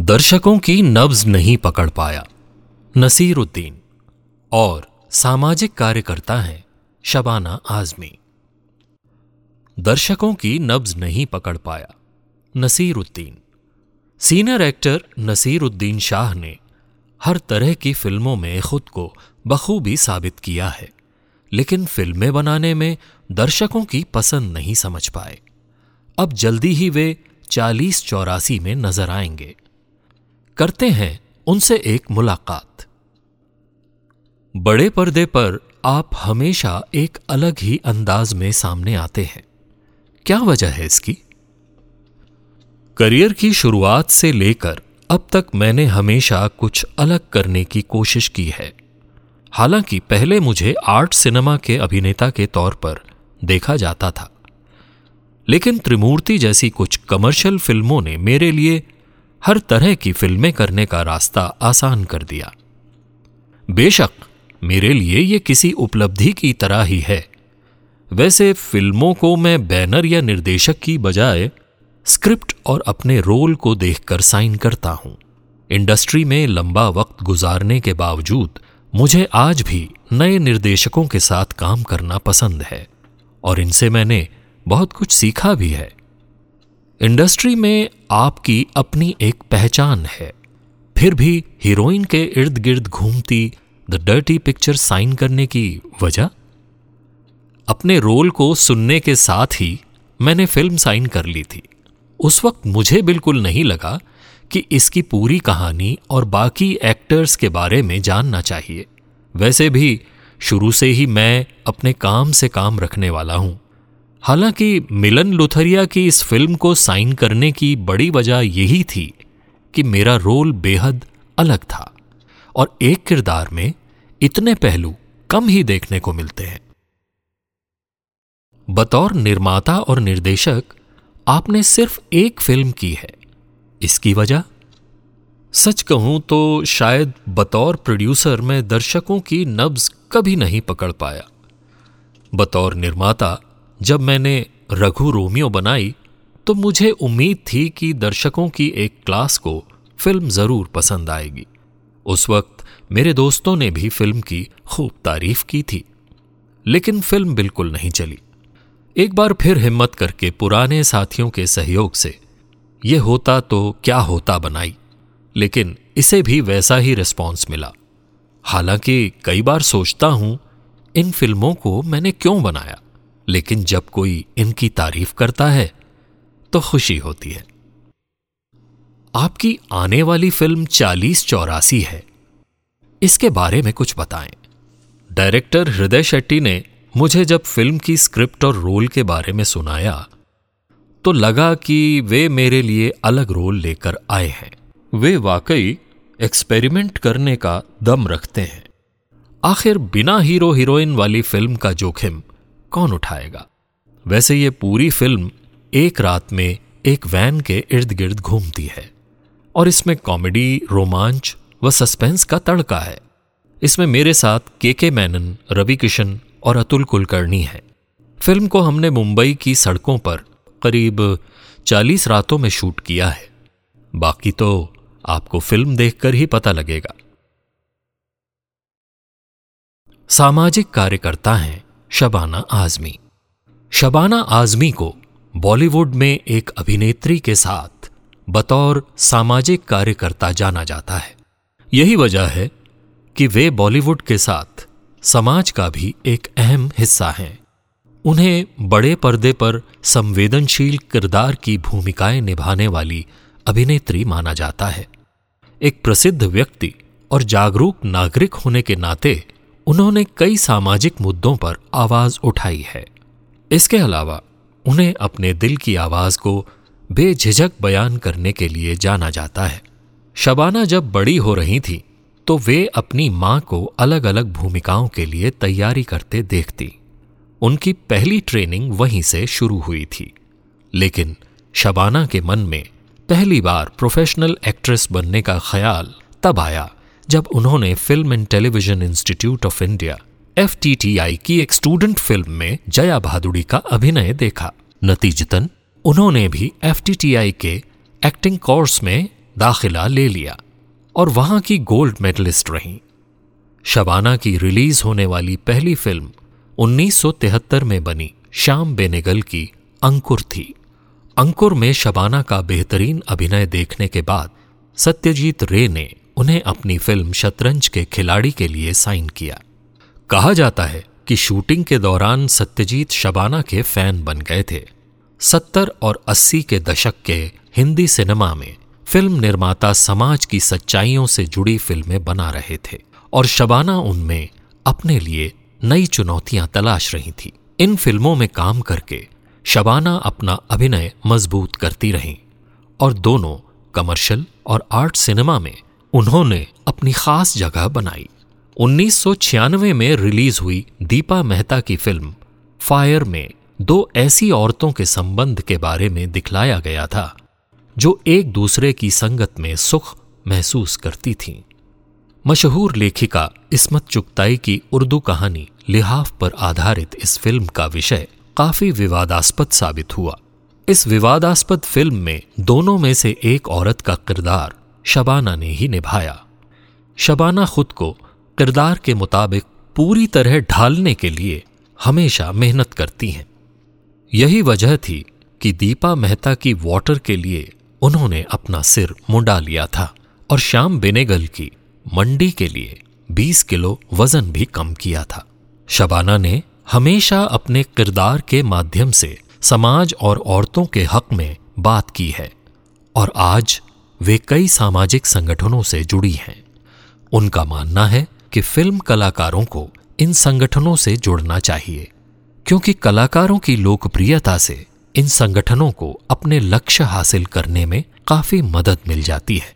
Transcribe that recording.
दर्शकों की नब्ज नहीं पकड़ पाया। नसीरुद्दीन और सामाजिक कार्यकर्ता हैं शबाना आजमी। दर्शकों की नब्ज नहीं पकड़ पाया। नसीरुद्दीन सीनियर एक्टर नसीरुद्दीन शाह ने हर तरह की फ़िल्मों में खुद को बखूबी साबित किया है, लेकिन फ़िल्में बनाने में दर्शकों की पसंद नहीं समझ पाए। अब जल्दी ही वे चालीस चौरासी में नज़र आएँगे। करते हैं उनसे एक मुलाकात। बड़े पर्दे पर आप हमेशा एक अलग ही अंदाज में सामने आते हैं। क्या वजह है इसकी? करियर की शुरुआत से लेकर अब तक मैंने हमेशा कुछ अलग करने की कोशिश की है। हालाँकि पहले मुझे आर्ट सिनेमा के अभिनेता के तौर पर देखा जाता था। लेकिन त्रिमूर्ति जैसी कुछ कमर्शियल फ़िल्मों ने मेरे लिए हर तरह की फ़िल्में करने का रास्ता आसान कर दिया। बेशक, मेरे लिए ये किसी उपलब्धि की तरह ही है। वैसे फ़िल्मों को मैं बैनर या निर्देशक की बजाय स्क्रिप्ट और अपने रोल को देखकर साइन करता हूँ। इंडस्ट्री में लंबा वक्त गुजारने के बावजूद, मुझे आज भी नए निर्देशकों के साथ काम करना पसंद है। और इनसे मैंने बहुत कुछ सीखा भी है। इंडस्ट्री में आपकी अपनी एक पहचान है। फिर भी हीरोइन के इर्द गिर्द घूमती द डर्टी पिक्चर साइन करने की वजह? अपने रोल को सुनने के साथ ही मैंने फ़िल्म साइन कर ली थी। उस वक्त मुझे बिल्कुल नहीं लगा कि इसकी पूरी कहानी और बाकी एक्टर्स के बारे में जानना चाहिए। वैसे भी शुरू से ही मैं अपने काम से काम रखने वाला हूँ। हालाँकि मिलन लुथरिया की इस फ़िल्म को साइन करने की बड़ी वजह यही थी कि मेरा रोल बेहद अलग था और एक किरदार में इतने पहलू कम ही देखने को मिलते हैं। बतौर निर्माता और निर्देशक, आपने सिर्फ़ एक फ़िल्म की है। इसकी वजह? सच कहूँ तो शायद बतौर प्रोड्यूसर मैं दर्शकों की नब्ज कभी नहीं पकड़ पाया। बतौर निर्माता जब मैंने रघु रोमियो बनाई तो मुझे उम्मीद थी कि दर्शकों की एक क्लास को फ़िल्म ज़रूर पसंद आएगी। उस वक्त मेरे दोस्तों ने भी फ़िल्म की खूब तारीफ़ की थी, लेकिन फ़िल्म बिल्कुल नहीं चली। एक बार फिर हिम्मत करके पुराने साथियों के सहयोग से यह होता तो क्या होता बनाई, लेकिन इसे भी वैसा ही रिस्पॉन्स मिला। हालाँकि कई बार सोचता हूँ, इन फ़िल्मों को मैंने क्यों बनाया? लेकिन जब कोई इनकी तारीफ़ करता है तो खुशी होती है। आपकी आने वाली फ़िल्म चालीस चौरासी है। इसके बारे में कुछ बताएँ। डायरेक्टर हृदय शेट्टी ने मुझे जब फ़िल्म की स्क्रिप्ट और रोल के बारे में सुनाया तो लगा कि वे मेरे लिए अलग रोल लेकर आए हैं। वे वाकई एक्सपेरिमेंट करने का दम रखते हैं। आखिर बिना हीरो हीरोइन वाली फ़िल्म का जोखिम कौन उठाएगा? वैसे ये पूरी फ़िल्म एक रात में एक वैन के इर्द गिर्द घूमती है और इसमें कॉमेडी, रोमांच व सस्पेंस का तड़का है। इसमें मेरे साथ के के मैनन रवि किशन और अतुल कुलकर्णी हैं। फ़िल्म को हमने मुंबई की सड़कों पर करीब चालीस रातों में शूट किया है। बाकी तो आपको फ़िल्म देखकर ही पता लगेगा। सामाजिक कार्यकर्ता हैं। शबाना आजमी। शबाना आजमी को बॉलीवुड में एक अभिनेत्री के साथ बतौर सामाजिक कार्यकर्ता जाना जाता है। यही वजह है कि वे बॉलीवुड के साथ समाज का भी एक अहम हिस्सा हैं। उन्हें बड़े पर्दे पर संवेदनशील किरदार की भूमिकाएँ निभाने वाली अभिनेत्री माना जाता है। एक प्रसिद्ध व्यक्ति और जागरूक नागरिक होने के नाते उन्होंने कई सामाजिक मुद्दों पर आवाज़ उठाई है। इसके अलावा, उन्हें अपने दिल की आवाज़ को बेझिझक बयान करने के लिए जाना जाता है। शबाना जब बड़ी हो रही थी तो वे अपनी माँ को अलग अलग भूमिकाओं के लिए तैयारी करते देखती। उनकी पहली ट्रेनिंग वहीं से शुरू हुई थी। लेकिन शबाना के मन में पहली बार प्रोफेशनल एक्ट्रेस बनने का ख्याल तब आया जब उन्होंने film and television institute of India FTII की एक स्टूडेंट फ़िल्म में जया भादुड़ी का अभिनय देखा। नतीजतन, उन्होंने भी एफटीटीआई के एक्टिंग कोर्स में दाखिला ले लिया और वहाँ की गोल्ड मेडलिस्ट रहीं। शबाना की रिलीज़ होने वाली पहली फ़िल्म 1973 में बनी श्याम बेनेगल की अंकुर थी। अंकुर में शबाना का बेहतरीन अभिनय देखने के बाद सत्यजीत रे ने उन्हें अपनी फ़िल्म शतरंज के खिलाड़ी के लिए साइन किया। कहा जाता है कि शूटिंग के दौरान सत्यजीत शबाना के फ़ैन बन गए थे। सत्तर और अस्सी के दशक के हिंदी सिनेमा में फ़िल्म निर्माता समाज की सच्चाइयों से जुड़ी फ़िल्में बना रहे थे और शबाना उनमें अपने लिए नई चुनौतियाँ तलाश रही थी। इन फ़िल्मों में काम करके शबाना अपना अभिनय मज़बूत करती रहीं और दोनों कमर्शियल और आर्ट सिनेमा में उन्होंने अपनी खास जगह बनाई। 1996 में रिलीज़ हुई दीपा मेहता की फ़िल्म फायर में दो ऐसी औरतों के संबंध के बारे में दिखलाया गया था, जो एक दूसरे की संगत में सुख महसूस करती थीं। मशहूर लेखिका इसमत चुगताई की उर्दू कहानी लिहाफ पर आधारित इस फ़िल्म का विषय काफ़ी विवादास्पद साबित हुआ। इस विवादास्पद फ़िल्म में दोनों में से एक औरत का किरदार शबाना ने ही निभाया। शबाना खुद को किरदार के मुताबिक पूरी तरह ढालने के लिए हमेशा मेहनत करती हैं। यही वजह थी कि दीपा मेहता की वाटर के लिए उन्होंने अपना सिर मुंडा लिया था और श्याम बेनेगल की मंडी के लिए 20 किलो वज़न भी कम किया था। शबाना ने हमेशा अपने किरदार के माध्यम से समाज और औरतों के हक में बात की है और आज वे कई सामाजिक संगठनों से जुड़ी हैं। उनका मानना है कि फ़िल्म कलाकारों को इन संगठनों से जुड़ना चाहिए, क्योंकि कलाकारों की लोकप्रियता से इन संगठनों को अपने लक्ष्य हासिल करने में काफ़ी मदद मिल जाती है।